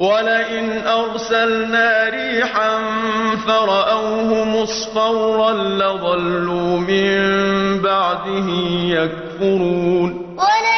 وَلَئِنْ أَرْسَلْنَا رِيحًا فَرَأَوْهُ مُصْفَرًّا لَّظَلُّوا مِن بَعْدِهِ يَكْفُرُونَ وَلَئِنْ